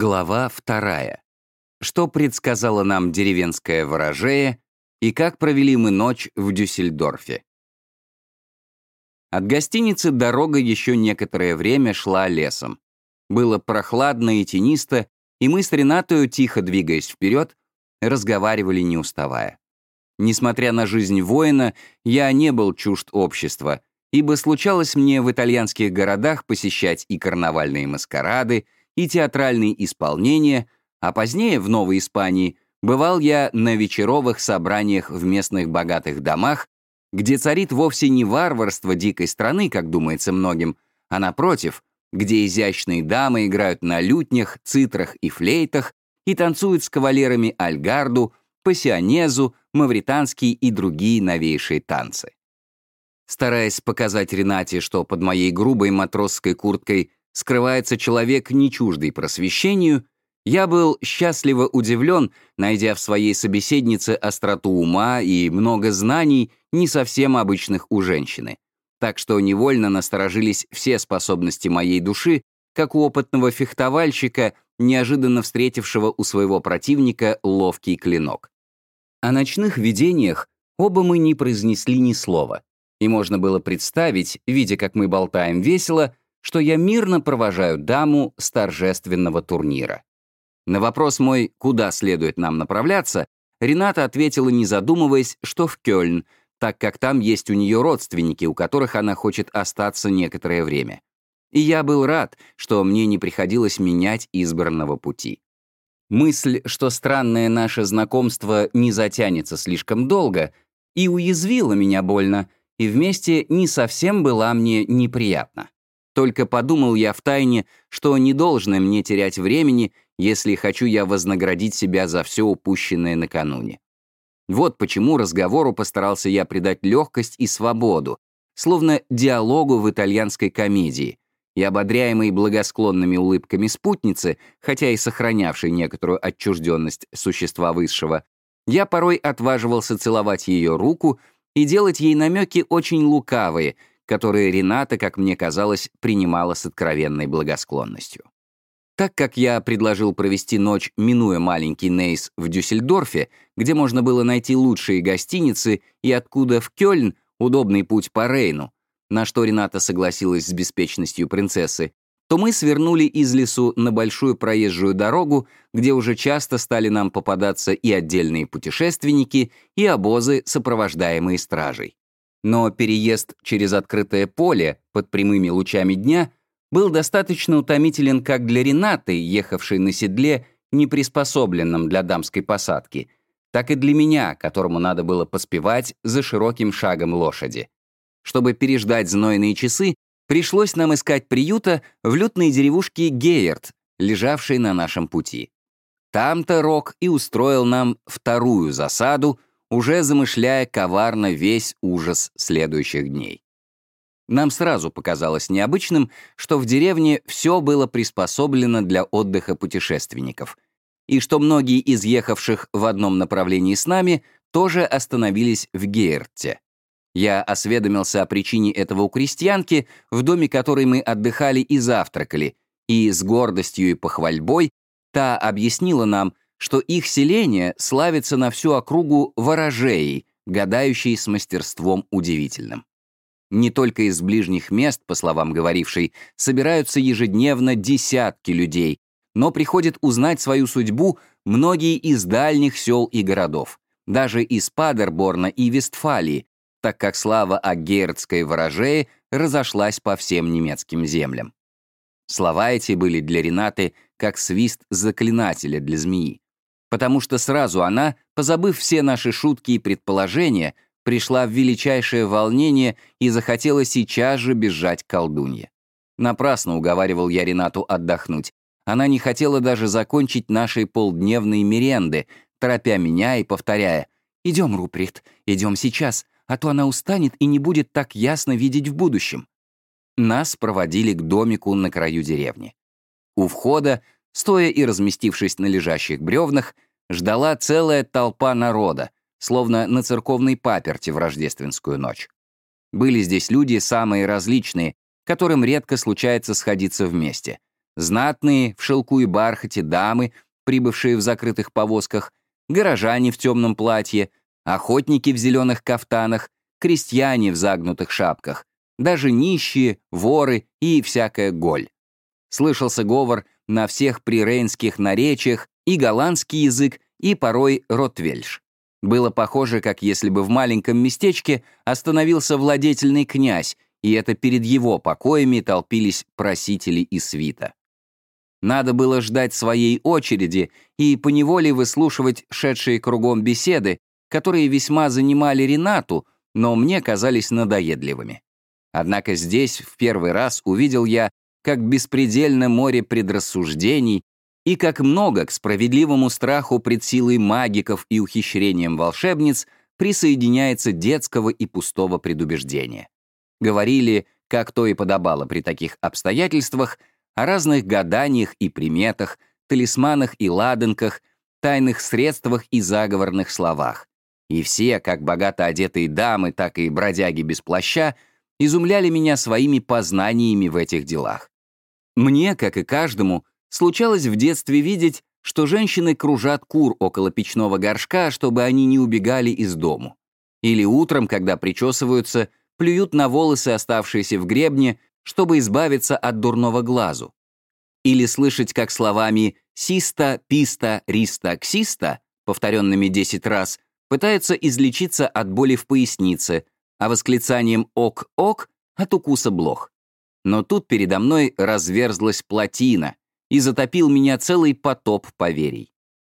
Глава вторая. Что предсказала нам деревенская ворожея и как провели мы ночь в Дюссельдорфе. От гостиницы дорога еще некоторое время шла лесом. Было прохладно и тенисто, и мы с Ренатою, тихо двигаясь вперед, разговаривали не уставая. Несмотря на жизнь воина, я не был чужд общества, ибо случалось мне в итальянских городах посещать и карнавальные маскарады, и театральные исполнения, а позднее в Новой Испании бывал я на вечеровых собраниях в местных богатых домах, где царит вовсе не варварство дикой страны, как думается многим, а напротив, где изящные дамы играют на лютнях, цитрах и флейтах и танцуют с кавалерами альгарду, пассионезу, мавританские и другие новейшие танцы. Стараясь показать Ренате, что под моей грубой матросской курткой скрывается человек, не чуждый просвещению, я был счастливо удивлен, найдя в своей собеседнице остроту ума и много знаний, не совсем обычных у женщины. Так что невольно насторожились все способности моей души, как у опытного фехтовальщика, неожиданно встретившего у своего противника ловкий клинок. О ночных видениях оба мы не произнесли ни слова, и можно было представить, видя, как мы болтаем весело, что я мирно провожаю даму с торжественного турнира. На вопрос мой, куда следует нам направляться, Рената ответила, не задумываясь, что в Кёльн, так как там есть у нее родственники, у которых она хочет остаться некоторое время. И я был рад, что мне не приходилось менять избранного пути. Мысль, что странное наше знакомство не затянется слишком долго, и уязвила меня больно, и вместе не совсем была мне неприятна. Только подумал я втайне, что не должно мне терять времени, если хочу я вознаградить себя за все упущенное накануне. Вот почему разговору постарался я придать легкость и свободу, словно диалогу в итальянской комедии, и ободряемый благосклонными улыбками спутницы, хотя и сохранявшей некоторую отчужденность существа высшего, я порой отваживался целовать ее руку и делать ей намеки очень лукавые, которые Рената, как мне казалось, принимала с откровенной благосклонностью. Так как я предложил провести ночь, минуя маленький Нейс в Дюссельдорфе, где можно было найти лучшие гостиницы, и откуда в Кёльн удобный путь по Рейну, на что Рената согласилась с беспечностью принцессы, то мы свернули из лесу на большую проезжую дорогу, где уже часто стали нам попадаться и отдельные путешественники, и обозы, сопровождаемые стражей. Но переезд через открытое поле под прямыми лучами дня был достаточно утомителен как для Ренаты, ехавшей на седле, не приспособленном для дамской посадки, так и для меня, которому надо было поспевать за широким шагом лошади. Чтобы переждать знойные часы, пришлось нам искать приюта в лютной деревушке Гейерт, лежавшей на нашем пути. Там-то Рок и устроил нам вторую засаду, уже замышляя коварно весь ужас следующих дней. Нам сразу показалось необычным, что в деревне все было приспособлено для отдыха путешественников, и что многие из ехавших в одном направлении с нами тоже остановились в Гейрте. Я осведомился о причине этого у крестьянки, в доме которой мы отдыхали и завтракали, и с гордостью и похвальбой та объяснила нам, что их селение славится на всю округу ворожеей, гадающей с мастерством удивительным. Не только из ближних мест, по словам говорившей, собираются ежедневно десятки людей, но приходят узнать свою судьбу многие из дальних сел и городов, даже из Падерборна и Вестфалии, так как слава о герцкой ворожее разошлась по всем немецким землям. Слова эти были для Ренаты как свист заклинателя для змеи потому что сразу она, позабыв все наши шутки и предположения, пришла в величайшее волнение и захотела сейчас же бежать к колдунье. Напрасно уговаривал я Ренату отдохнуть. Она не хотела даже закончить нашей полдневной меренды, торопя меня и повторяя «Идем, Руприхт, идем сейчас, а то она устанет и не будет так ясно видеть в будущем». Нас проводили к домику на краю деревни. У входа стоя и разместившись на лежащих бревнах, ждала целая толпа народа, словно на церковной паперти в рождественскую ночь. Были здесь люди самые различные, которым редко случается сходиться вместе. знатные в шелку и бархате дамы, прибывшие в закрытых повозках, горожане в темном платье, охотники в зеленых кафтанах, крестьяне в загнутых шапках, даже нищие, воры и всякая голь. Слышался говор на всех прирейнских наречиях и голландский язык, и порой ротвельш. Было похоже, как если бы в маленьком местечке остановился владетельный князь, и это перед его покоями толпились просители и свита. Надо было ждать своей очереди и поневоле выслушивать шедшие кругом беседы, которые весьма занимали Ренату, но мне казались надоедливыми. Однако здесь в первый раз увидел я, как беспредельно море предрассуждений и как много к справедливому страху пред силой магиков и ухищрением волшебниц присоединяется детского и пустого предубеждения. Говорили, как то и подобало при таких обстоятельствах, о разных гаданиях и приметах, талисманах и ладанках, тайных средствах и заговорных словах. И все, как богато одетые дамы, так и бродяги без плаща, изумляли меня своими познаниями в этих делах. Мне, как и каждому, случалось в детстве видеть, что женщины кружат кур около печного горшка, чтобы они не убегали из дому. Или утром, когда причесываются, плюют на волосы, оставшиеся в гребне, чтобы избавиться от дурного глазу. Или слышать, как словами «систа», «писта», «риста», «ксиста», повторенными 10 раз, пытаются излечиться от боли в пояснице, а восклицанием «ок-ок» от укуса блох. Но тут передо мной разверзлась плотина, и затопил меня целый потоп поверий.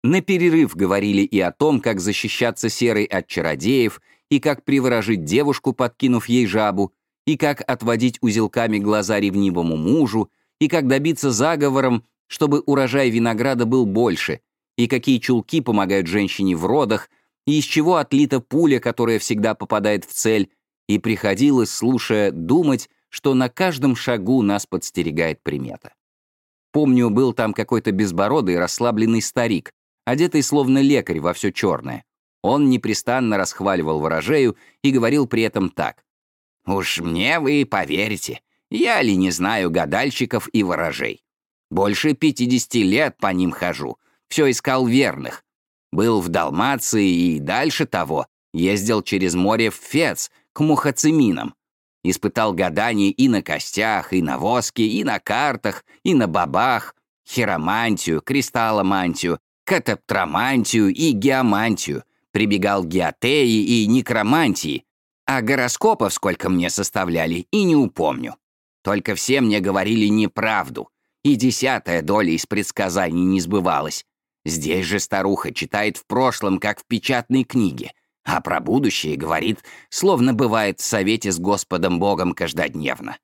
На перерыв говорили и о том, как защищаться серой от чародеев, и как приворожить девушку, подкинув ей жабу, и как отводить узелками глаза ревнивому мужу, и как добиться заговором, чтобы урожай винограда был больше, и какие чулки помогают женщине в родах, и из чего отлита пуля, которая всегда попадает в цель, и приходилось, слушая, думать, что на каждом шагу нас подстерегает примета. Помню, был там какой-то безбородый, расслабленный старик, одетый словно лекарь во все черное. Он непрестанно расхваливал ворожею и говорил при этом так. Уж мне вы поверите, я ли не знаю гадальщиков и ворожей. Больше пятидесяти лет по ним хожу, все искал верных. Был в Далмации и дальше того, ездил через море в Фец, к мухациминам. Испытал гадание и на костях, и на воске, и на картах, и на бабах, хиромантию, кристалломантию, катаптромантию и геомантию, прибегал к геотеи и некромантии, а гороскопов сколько мне составляли, и не упомню. Только все мне говорили неправду, и десятая доля из предсказаний не сбывалась. Здесь же старуха читает в прошлом, как в печатной книге, а про будущее говорит, словно бывает в совете с Господом Богом каждодневно.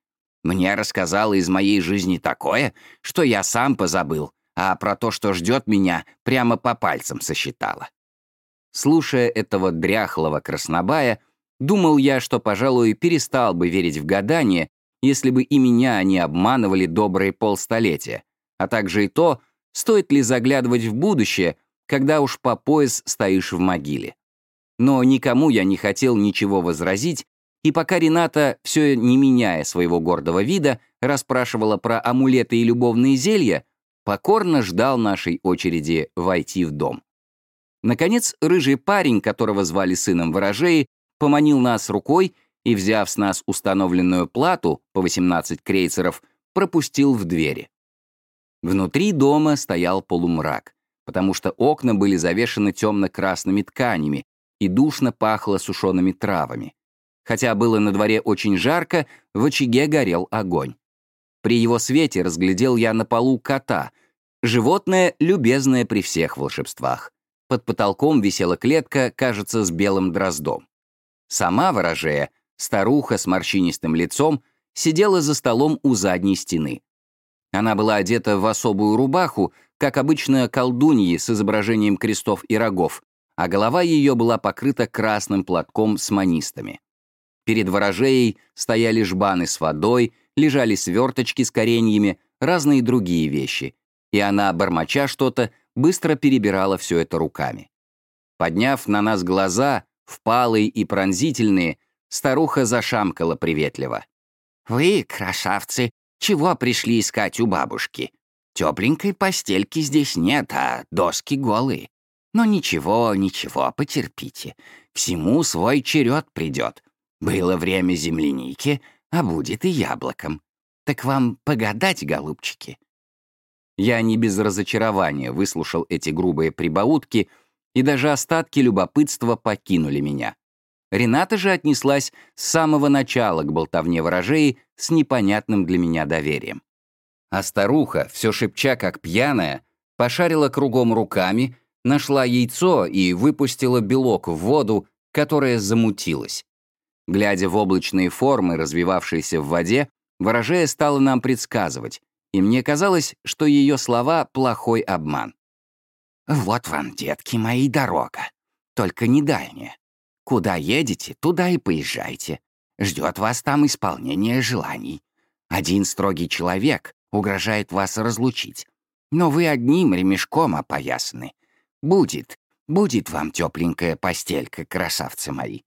Мне рассказала из моей жизни такое, что я сам позабыл, а про то, что ждет меня, прямо по пальцам сосчитала. Слушая этого дряхлого краснобая, Думал я, что, пожалуй, перестал бы верить в гадания, если бы и меня они обманывали добрые полстолетия, а также и то, стоит ли заглядывать в будущее, когда уж по пояс стоишь в могиле. Но никому я не хотел ничего возразить, и пока Рената, все не меняя своего гордого вида, расспрашивала про амулеты и любовные зелья, покорно ждал нашей очереди войти в дом. Наконец, рыжий парень, которого звали сыном ворожеи, поманил нас рукой и, взяв с нас установленную плату по 18 крейцеров, пропустил в двери. Внутри дома стоял полумрак, потому что окна были завешены темно-красными тканями и душно пахло сушеными травами. Хотя было на дворе очень жарко, в очаге горел огонь. При его свете разглядел я на полу кота, животное, любезное при всех волшебствах. Под потолком висела клетка, кажется, с белым дроздом. Сама ворожея, старуха с морщинистым лицом, сидела за столом у задней стены. Она была одета в особую рубаху, как обычно колдуньи с изображением крестов и рогов, а голова ее была покрыта красным платком с манистами. Перед ворожеей стояли жбаны с водой, лежали сверточки с кореньями, разные другие вещи, и она, бормоча что-то, быстро перебирала все это руками. Подняв на нас глаза, впалые и пронзительные, старуха зашамкала приветливо. «Вы, красавцы, чего пришли искать у бабушки? Тепленькой постельки здесь нет, а доски голые. Но ничего, ничего, потерпите. Всему свой черед придет. Было время земляники, а будет и яблоком. Так вам погадать, голубчики?» Я не без разочарования выслушал эти грубые прибаутки, и даже остатки любопытства покинули меня. Рената же отнеслась с самого начала к болтовне ворожеи с непонятным для меня доверием. А старуха, все шепча как пьяная, пошарила кругом руками, нашла яйцо и выпустила белок в воду, которая замутилась. Глядя в облачные формы, развивавшиеся в воде, ворожея стала нам предсказывать, и мне казалось, что ее слова — плохой обман. «Вот вам, детки мои, дорога. Только не дальняя. Куда едете, туда и поезжайте. Ждет вас там исполнение желаний. Один строгий человек угрожает вас разлучить, но вы одним ремешком опоясаны. Будет, будет вам тепленькая постелька, красавцы мои».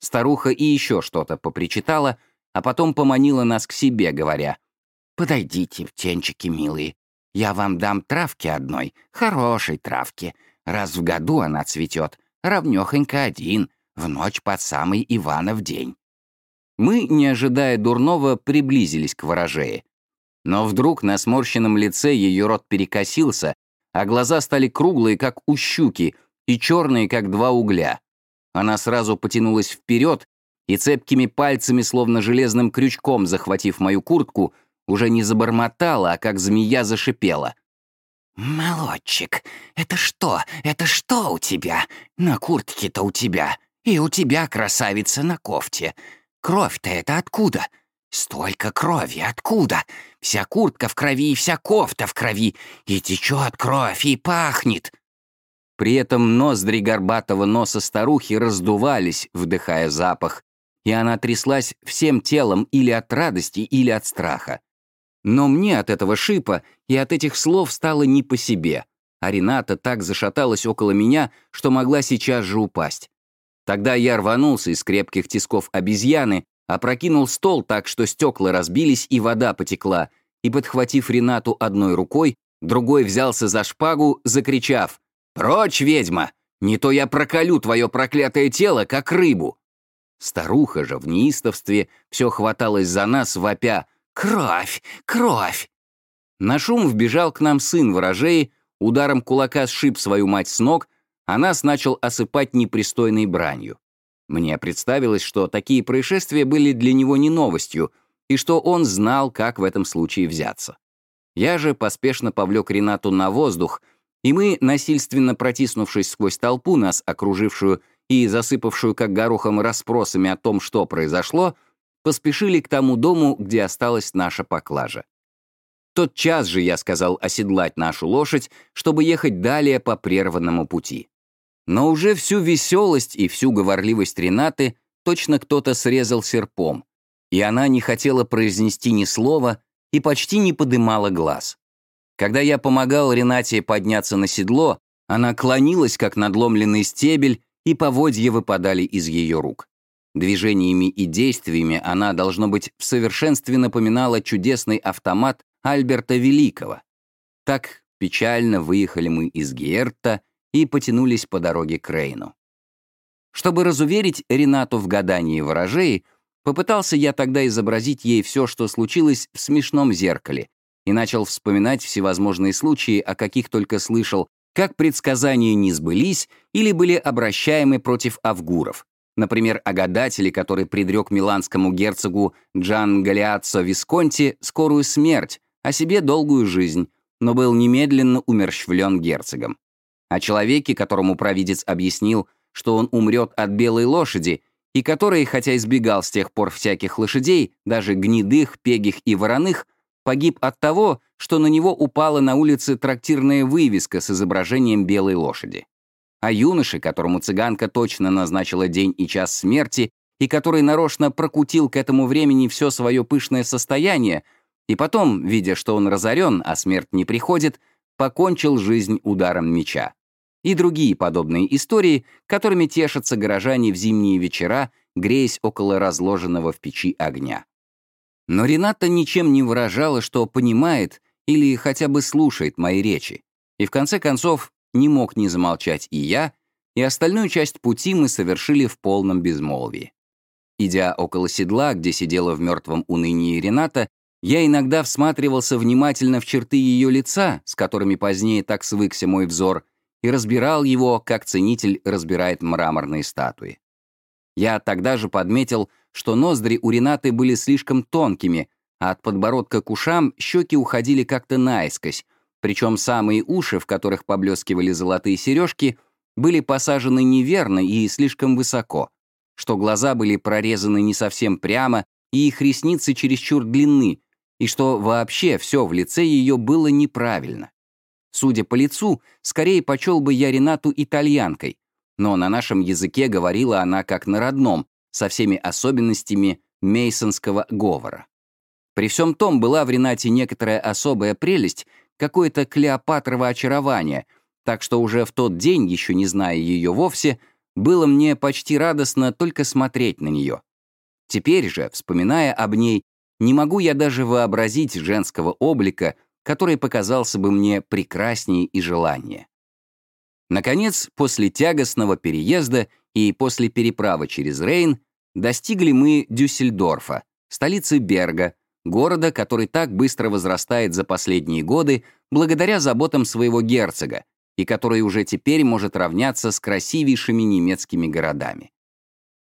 Старуха и еще что-то попричитала, а потом поманила нас к себе, говоря, «Подойдите, птенчики милые, я вам дам травки одной, хорошей травки. Раз в году она цветет, равнёхонько один, в ночь под самый Иванов день». Мы, не ожидая дурного, приблизились к ворожее. Но вдруг на сморщенном лице ее рот перекосился, а глаза стали круглые, как у щуки, и черные, как два угля. Она сразу потянулась вперед и цепкими пальцами, словно железным крючком захватив мою куртку, уже не забормотала, а как змея зашипела. «Молодчик, это что? Это что у тебя? На куртке-то у тебя. И у тебя, красавица, на кофте. Кровь-то это откуда? Столько крови, откуда? Вся куртка в крови и вся кофта в крови. И течет кровь, и пахнет». При этом ноздри горбатого носа старухи раздувались, вдыхая запах, и она тряслась всем телом или от радости, или от страха. Но мне от этого шипа и от этих слов стало не по себе, а Рената так зашаталась около меня, что могла сейчас же упасть. Тогда я рванулся из крепких тисков обезьяны, опрокинул стол так, что стекла разбились и вода потекла, и, подхватив Ренату одной рукой, другой взялся за шпагу, закричав «Прочь, ведьма! Не то я проколю твое проклятое тело, как рыбу!» Старуха же в неистовстве все хваталась за нас, вопя «Кровь! Кровь!» На шум вбежал к нам сын ворожей, ударом кулака сшиб свою мать с ног, а нас начал осыпать непристойной бранью. Мне представилось, что такие происшествия были для него не новостью, и что он знал, как в этом случае взяться. Я же поспешно повлек Ренату на воздух, и мы, насильственно протиснувшись сквозь толпу, нас окружившую и засыпавшую как горохом расспросами о том, что произошло, поспешили к тому дому, где осталась наша поклажа. Тот час же я сказал оседлать нашу лошадь, чтобы ехать далее по прерванному пути. Но уже всю веселость и всю говорливость Ренаты точно кто-то срезал серпом, и она не хотела произнести ни слова и почти не подымала глаз. Когда я помогал Ренате подняться на седло, она клонилась, как надломленный стебель, и поводья выпадали из ее рук. Движениями и действиями она, должно быть, в совершенстве напоминала чудесный автомат Альберта Великого. Так печально выехали мы из Гиерта и потянулись по дороге к Рейну. Чтобы разуверить Ренату в гадании ворожей, попытался я тогда изобразить ей все, что случилось в смешном зеркале, и начал вспоминать всевозможные случаи, о каких только слышал, как предсказания не сбылись или были обращаемы против авгуров, Например, о гадателе, который предрек миланскому герцогу Джан Галиаццо Висконти скорую смерть, а себе долгую жизнь, но был немедленно умерщвлен герцогом. О человеке, которому провидец объяснил, что он умрет от белой лошади, и который, хотя избегал с тех пор всяких лошадей, даже гнедых, пегих и вороных, погиб от того, что на него упала на улице трактирная вывеска с изображением белой лошади а юноше, которому цыганка точно назначила день и час смерти, и который нарочно прокутил к этому времени все свое пышное состояние, и потом, видя, что он разорен, а смерть не приходит, покончил жизнь ударом меча. И другие подобные истории, которыми тешатся горожане в зимние вечера, греясь около разложенного в печи огня. Но Рената ничем не выражала, что понимает или хотя бы слушает мои речи. И в конце концов не мог не замолчать и я, и остальную часть пути мы совершили в полном безмолвии. Идя около седла, где сидела в мертвом унынии Рената, я иногда всматривался внимательно в черты ее лица, с которыми позднее так свыкся мой взор, и разбирал его, как ценитель разбирает мраморные статуи. Я тогда же подметил, что ноздри у Ренаты были слишком тонкими, а от подбородка к ушам щеки уходили как-то наискось, причем самые уши, в которых поблескивали золотые сережки, были посажены неверно и слишком высоко, что глаза были прорезаны не совсем прямо, и их ресницы чересчур длинны, и что вообще все в лице ее было неправильно. Судя по лицу, скорее почел бы я Ренату итальянкой, но на нашем языке говорила она как на родном, со всеми особенностями мейсонского говора. При всем том была в Ренате некоторая особая прелесть, какое-то Клеопатрово очарование, так что уже в тот день, еще не зная ее вовсе, было мне почти радостно только смотреть на нее. Теперь же, вспоминая об ней, не могу я даже вообразить женского облика, который показался бы мне прекраснее и желаннее. Наконец, после тягостного переезда и после переправы через Рейн достигли мы Дюссельдорфа, столицы Берга, города, который так быстро возрастает за последние годы благодаря заботам своего герцога и который уже теперь может равняться с красивейшими немецкими городами.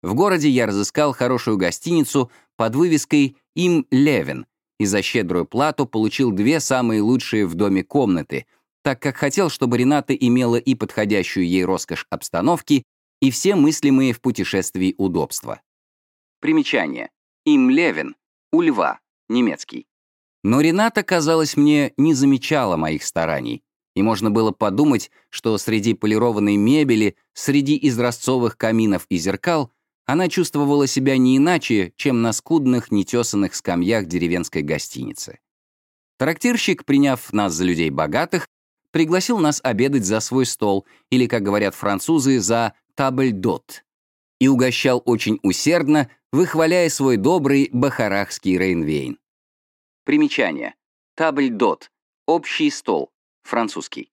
В городе я разыскал хорошую гостиницу под вывеской «Им Левин» и за щедрую плату получил две самые лучшие в доме комнаты, так как хотел, чтобы Рената имела и подходящую ей роскошь обстановки, и все мыслимые в путешествии удобства. Примечание. Им Левин. У льва немецкий. Но Рената, казалось мне, не замечала моих стараний, и можно было подумать, что среди полированной мебели, среди изразцовых каминов и зеркал она чувствовала себя не иначе, чем на скудных, нетесанных скамьях деревенской гостиницы. Трактирщик, приняв нас за людей богатых, пригласил нас обедать за свой стол, или, как говорят французы, за табль-дот, и угощал очень усердно, выхваляя свой добрый бахарахский рейнвейн. Примечание. Табль-дот. Общий стол. Французский.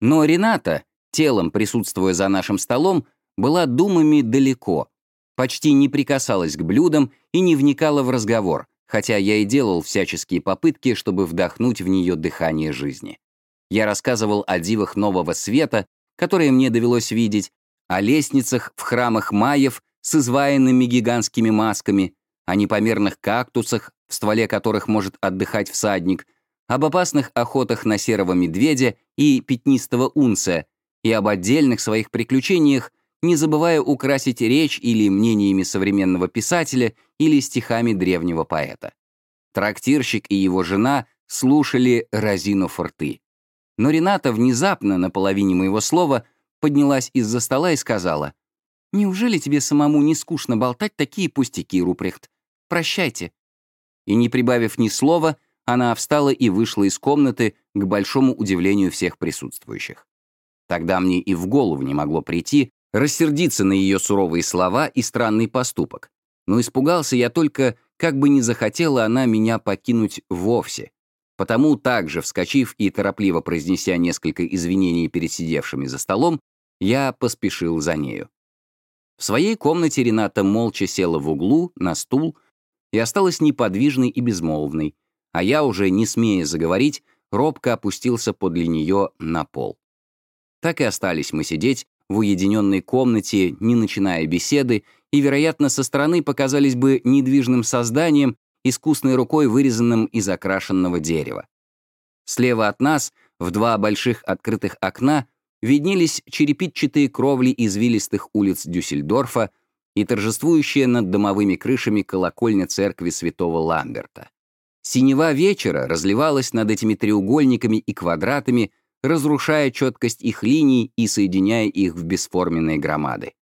Но Рената, телом присутствуя за нашим столом, была думами далеко, почти не прикасалась к блюдам и не вникала в разговор, хотя я и делал всяческие попытки, чтобы вдохнуть в нее дыхание жизни. Я рассказывал о дивах нового света, которые мне довелось видеть, о лестницах в храмах майев с изваянными гигантскими масками, о непомерных кактусах, в стволе которых может отдыхать всадник, об опасных охотах на серого медведя и пятнистого унция, и об отдельных своих приключениях, не забывая украсить речь или мнениями современного писателя, или стихами древнего поэта. Трактирщик и его жена слушали разину форты. Но Рената внезапно, на половине моего слова, поднялась из-за стола и сказала, «Неужели тебе самому не скучно болтать такие пустяки, Рупрехт? Прощайте». И не прибавив ни слова, она встала и вышла из комнаты к большому удивлению всех присутствующих. Тогда мне и в голову не могло прийти рассердиться на ее суровые слова и странный поступок. Но испугался я только, как бы не захотела она меня покинуть вовсе. Потому также, вскочив и торопливо произнеся несколько извинений перед сидевшими за столом, я поспешил за нею. В своей комнате Рената молча села в углу, на стул, и осталась неподвижной и безмолвной, а я, уже не смея заговорить, робко опустился подле нее на пол. Так и остались мы сидеть в уединенной комнате, не начиная беседы, и, вероятно, со стороны показались бы недвижным созданием, искусной рукой вырезанным из окрашенного дерева. Слева от нас, в два больших открытых окна, виднелись черепичатые кровли извилистых улиц Дюссельдорфа и торжествующая над домовыми крышами колокольня церкви святого Ламберта. Синева вечера разливалась над этими треугольниками и квадратами, разрушая четкость их линий и соединяя их в бесформенные громады.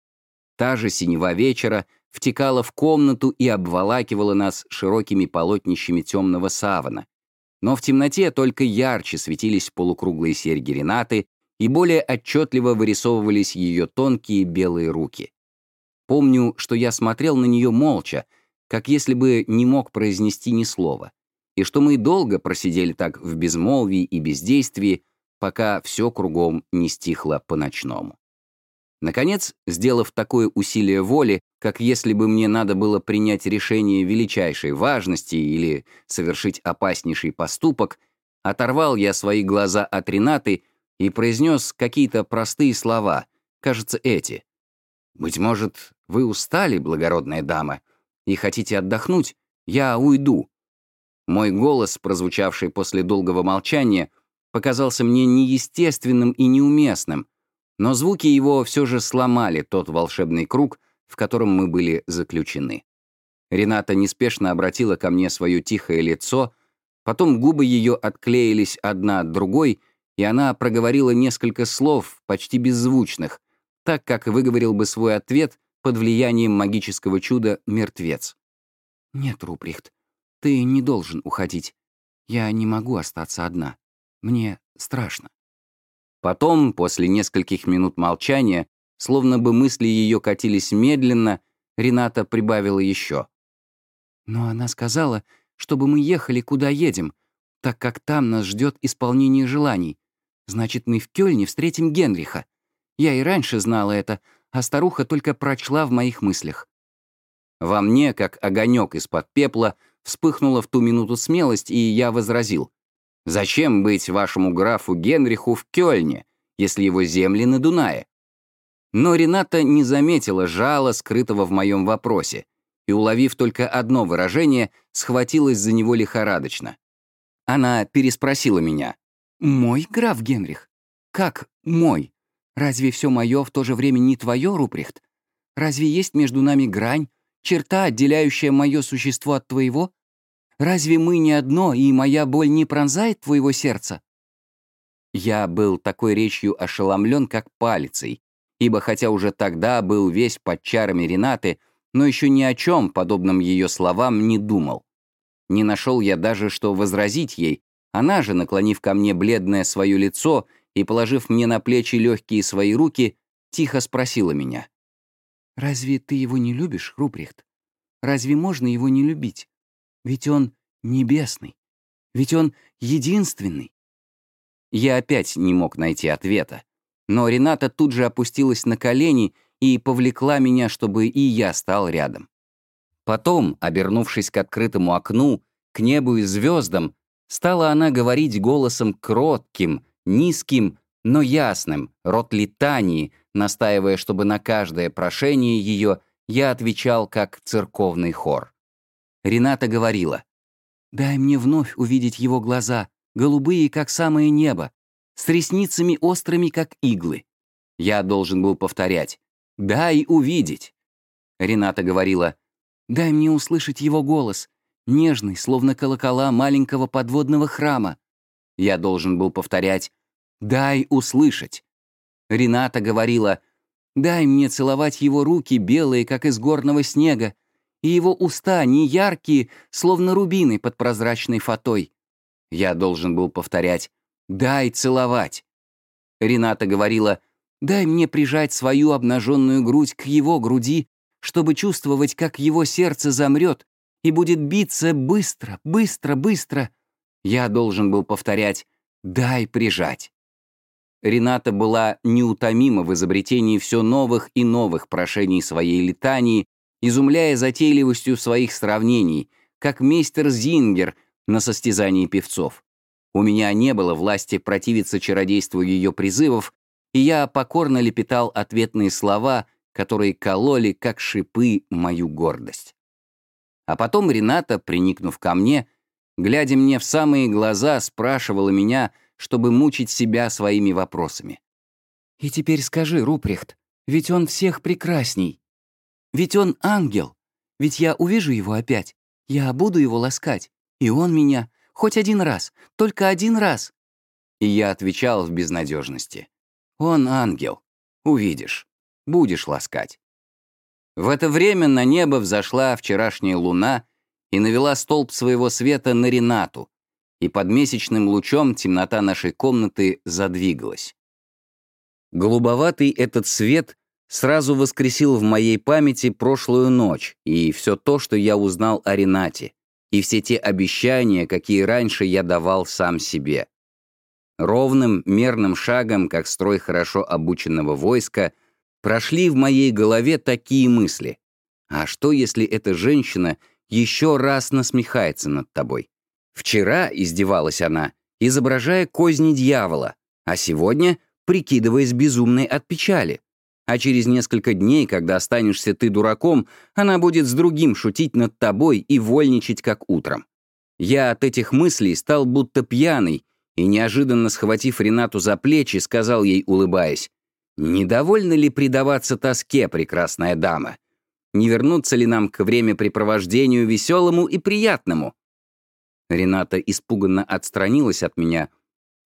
Та же синева вечера втекала в комнату и обволакивала нас широкими полотнищами темного савана. Но в темноте только ярче светились полукруглые серьги Ренаты и более отчетливо вырисовывались ее тонкие белые руки. Помню, что я смотрел на нее молча, как если бы не мог произнести ни слова. и что мы долго просидели так в безмолвии и бездействии, пока все кругом не стихло по-ночному. Наконец, сделав такое усилие воли, как если бы мне надо было принять решение величайшей важности или совершить опаснейший поступок, оторвал я свои глаза от Ренаты и произнес какие-то простые слова, кажется, эти. «Быть может, вы устали, благородная дама, и хотите отдохнуть? Я уйду». Мой голос, прозвучавший после долгого молчания, показался мне неестественным и неуместным, но звуки его все же сломали тот волшебный круг, в котором мы были заключены. Рената неспешно обратила ко мне свое тихое лицо, потом губы ее отклеились одна от другой, и она проговорила несколько слов, почти беззвучных, так как выговорил бы свой ответ под влиянием магического чуда «мертвец». «Нет, Руприхт, ты не должен уходить. Я не могу остаться одна. Мне страшно». Потом, после нескольких минут молчания, словно бы мысли ее катились медленно, Рената прибавила еще. «Но она сказала, чтобы мы ехали, куда едем, так как там нас ждет исполнение желаний. Значит, мы в Кёльне встретим Генриха. Я и раньше знала это, а старуха только прочла в моих мыслях». Во мне, как огонек из-под пепла, вспыхнула в ту минуту смелость, и я возразил. Зачем быть вашему графу Генриху в Кёльне, если его земли на Дунае? Но Рената не заметила жала, скрытого в моем вопросе, и, уловив только одно выражение, схватилась за него лихорадочно. Она переспросила меня. «Мой граф Генрих? Как мой? Разве все мое в то же время не твое, Руприхт? Разве есть между нами грань, черта, отделяющая мое существо от твоего? Разве мы не одно, и моя боль не пронзает твоего сердца?» Я был такой речью ошеломлен, как палицей, ибо хотя уже тогда был весь под чарами Ренаты, но еще ни о чем, подобном ее словам, не думал. Не нашел я даже, что возразить ей, она же, наклонив ко мне бледное свое лицо и положив мне на плечи легкие свои руки, тихо спросила меня. «Разве ты его не любишь, Руприхт? Разве можно его не любить? Ведь он небесный. Ведь он единственный. Я опять не мог найти ответа. Но Рената тут же опустилась на колени и повлекла меня, чтобы и я стал рядом. Потом, обернувшись к открытому окну, к небу и звездам, стала она говорить голосом кротким, низким, но ясным, рот летании, настаивая, чтобы на каждое прошение ее я отвечал как церковный хор. Рената говорила, «Дай мне вновь увидеть его глаза, голубые, как самое небо, с ресницами острыми, как иглы». Я должен был повторять, «Дай увидеть». Рената говорила, «Дай мне услышать его голос, нежный, словно колокола маленького подводного храма». Я должен был повторять, «Дай услышать». Рената говорила, «Дай мне целовать его руки, белые, как из горного снега, и его уста не яркие, словно рубины под прозрачной фатой. Я должен был повторять «дай целовать». Рената говорила «дай мне прижать свою обнаженную грудь к его груди, чтобы чувствовать, как его сердце замрет и будет биться быстро, быстро, быстро». Я должен был повторять «дай прижать». Рената была неутомима в изобретении все новых и новых прошений своей летании, изумляя затейливостью своих сравнений, как мейстер Зингер на состязании певцов. У меня не было власти противиться чародейству ее призывов, и я покорно лепетал ответные слова, которые кололи, как шипы, мою гордость. А потом Рената, приникнув ко мне, глядя мне в самые глаза, спрашивала меня, чтобы мучить себя своими вопросами. «И теперь скажи, Рупрехт, ведь он всех прекрасней. Ведь он ангел. Ведь я увижу его опять. Я буду его ласкать. И он меня. Хоть один раз. Только один раз. И я отвечал в безнадежности. Он ангел. Увидишь. Будешь ласкать. В это время на небо взошла вчерашняя луна и навела столб своего света на Ренату, и под месячным лучом темнота нашей комнаты задвигалась. Голубоватый этот свет сразу воскресил в моей памяти прошлую ночь и все то, что я узнал о Ренате, и все те обещания, какие раньше я давал сам себе. Ровным, мерным шагом, как строй хорошо обученного войска, прошли в моей голове такие мысли. А что, если эта женщина еще раз насмехается над тобой? Вчера издевалась она, изображая козни дьявола, а сегодня прикидываясь безумной от печали. А через несколько дней, когда останешься ты дураком, она будет с другим шутить над тобой и вольничать, как утром. Я от этих мыслей стал будто пьяный и, неожиданно схватив Ренату за плечи, сказал ей, улыбаясь, «Недовольно ли предаваться тоске, прекрасная дама? Не вернуться ли нам к времяпрепровождению веселому и приятному?» Рената испуганно отстранилась от меня,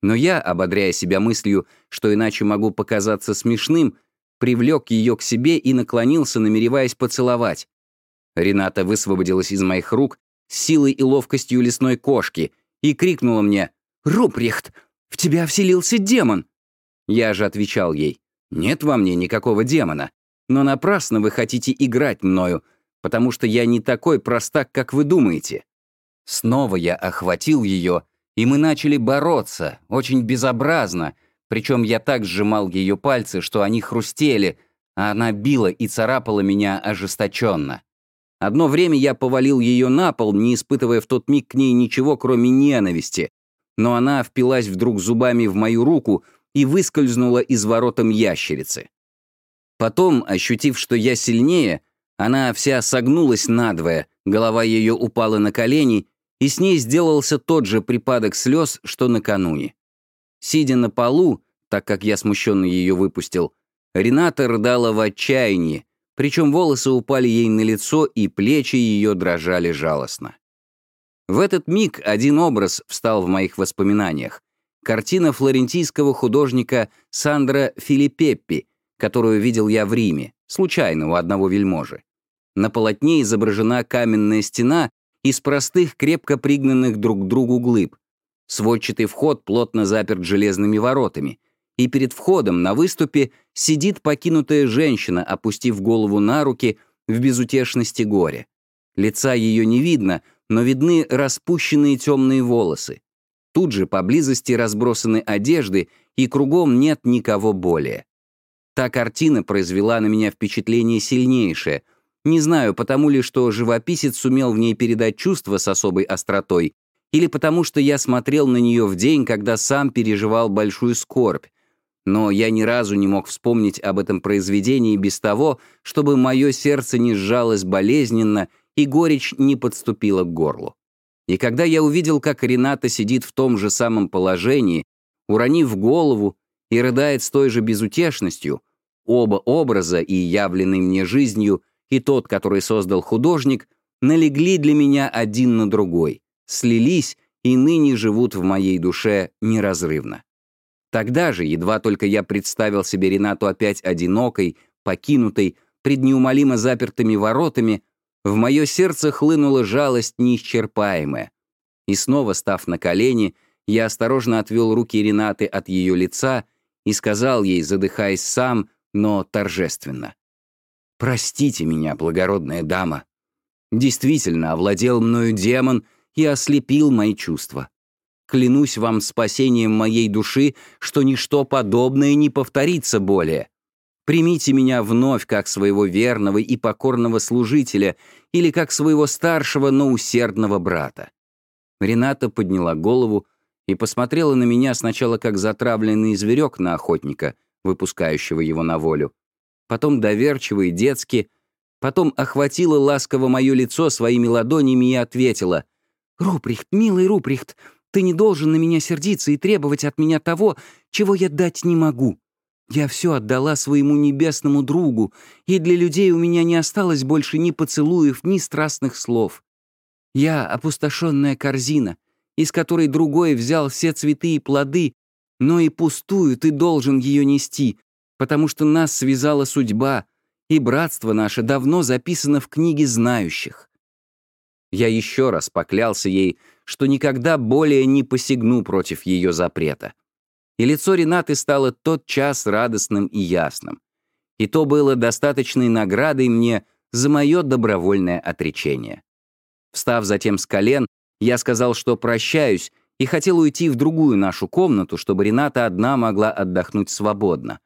но я, ободряя себя мыслью, что иначе могу показаться смешным, привлек ее к себе и наклонился, намереваясь поцеловать. Рената высвободилась из моих рук с силой и ловкостью лесной кошки и крикнула мне «Руприхт, в тебя вселился демон!» Я же отвечал ей «Нет во мне никакого демона, но напрасно вы хотите играть мною, потому что я не такой простак, как вы думаете». Снова я охватил ее, и мы начали бороться, очень безобразно, причем я так сжимал ее пальцы, что они хрустели, а она била и царапала меня ожесточенно. Одно время я повалил ее на пол, не испытывая в тот миг к ней ничего, кроме ненависти, но она впилась вдруг зубами в мою руку и выскользнула из воротом ящерицы. Потом, ощутив, что я сильнее, она вся согнулась надвое, голова ее упала на колени, и с ней сделался тот же припадок слез, что накануне. Сидя на полу, так как я смущенно ее выпустил, Рената рыдала в отчаянии, причем волосы упали ей на лицо, и плечи ее дрожали жалостно. В этот миг один образ встал в моих воспоминаниях. Картина флорентийского художника Сандра Филиппеппи, которую видел я в Риме, случайно у одного вельможи. На полотне изображена каменная стена из простых, крепко пригнанных друг к другу глыб. Сводчатый вход плотно заперт железными воротами, и перед входом на выступе сидит покинутая женщина, опустив голову на руки в безутешности горе. Лица ее не видно, но видны распущенные темные волосы. Тут же поблизости разбросаны одежды, и кругом нет никого более. Та картина произвела на меня впечатление сильнейшее. Не знаю, потому ли, что живописец сумел в ней передать чувства с особой остротой, или потому что я смотрел на нее в день, когда сам переживал большую скорбь. Но я ни разу не мог вспомнить об этом произведении без того, чтобы мое сердце не сжалось болезненно и горечь не подступила к горлу. И когда я увидел, как Рената сидит в том же самом положении, уронив голову и рыдает с той же безутешностью, оба образа, и явленный мне жизнью, и тот, который создал художник, налегли для меня один на другой, слились и ныне живут в моей душе неразрывно. Тогда же, едва только я представил себе Ренату опять одинокой, покинутой, пред неумолимо запертыми воротами, в мое сердце хлынула жалость неисчерпаемая. И снова, став на колени, я осторожно отвел руки Ренаты от ее лица и сказал ей, задыхаясь сам, но торжественно. «Простите меня, благородная дама. Действительно, овладел мною демон и ослепил мои чувства. Клянусь вам спасением моей души, что ничто подобное не повторится более. Примите меня вновь как своего верного и покорного служителя или как своего старшего, но усердного брата». Рената подняла голову и посмотрела на меня сначала как затравленный зверек на охотника, выпускающего его на волю, потом доверчиво и детски, потом охватила ласково мое лицо своими ладонями и ответила, «Руприхт, милый Руприхт, ты не должен на меня сердиться и требовать от меня того, чего я дать не могу. Я все отдала своему небесному другу, и для людей у меня не осталось больше ни поцелуев, ни страстных слов. Я — опустошенная корзина, из которой другой взял все цветы и плоды, но и пустую ты должен ее нести, потому что нас связала судьба, и братство наше давно записано в книге знающих. Я еще раз поклялся ей, что никогда более не посягну против ее запрета и лицо Ренаты стало тот час радостным и ясным. И то было достаточной наградой мне за мое добровольное отречение. Встав затем с колен, я сказал, что прощаюсь, и хотел уйти в другую нашу комнату, чтобы Рената одна могла отдохнуть свободно.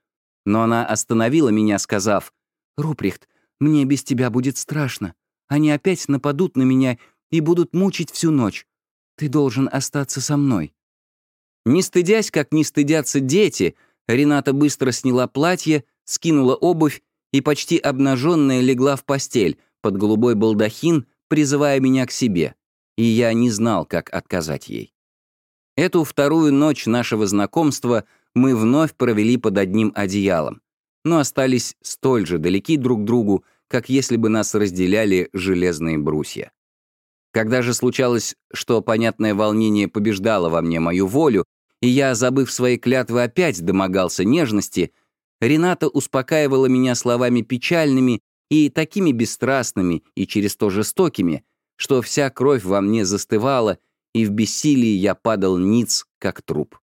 Но она остановила меня, сказав, «Руприхт, мне без тебя будет страшно. Они опять нападут на меня и будут мучить всю ночь. Ты должен остаться со мной». Не стыдясь, как не стыдятся дети, Рената быстро сняла платье, скинула обувь и почти обнаженная легла в постель под голубой балдахин, призывая меня к себе, и я не знал, как отказать ей. Эту вторую ночь нашего знакомства мы вновь провели под одним одеялом, но остались столь же далеки друг другу, как если бы нас разделяли железные брусья. Когда же случалось, что понятное волнение побеждало во мне мою волю, и я, забыв свои клятвы, опять домогался нежности, Рената успокаивала меня словами печальными и такими бесстрастными и через то жестокими, что вся кровь во мне застывала, и в бессилии я падал ниц, как труп.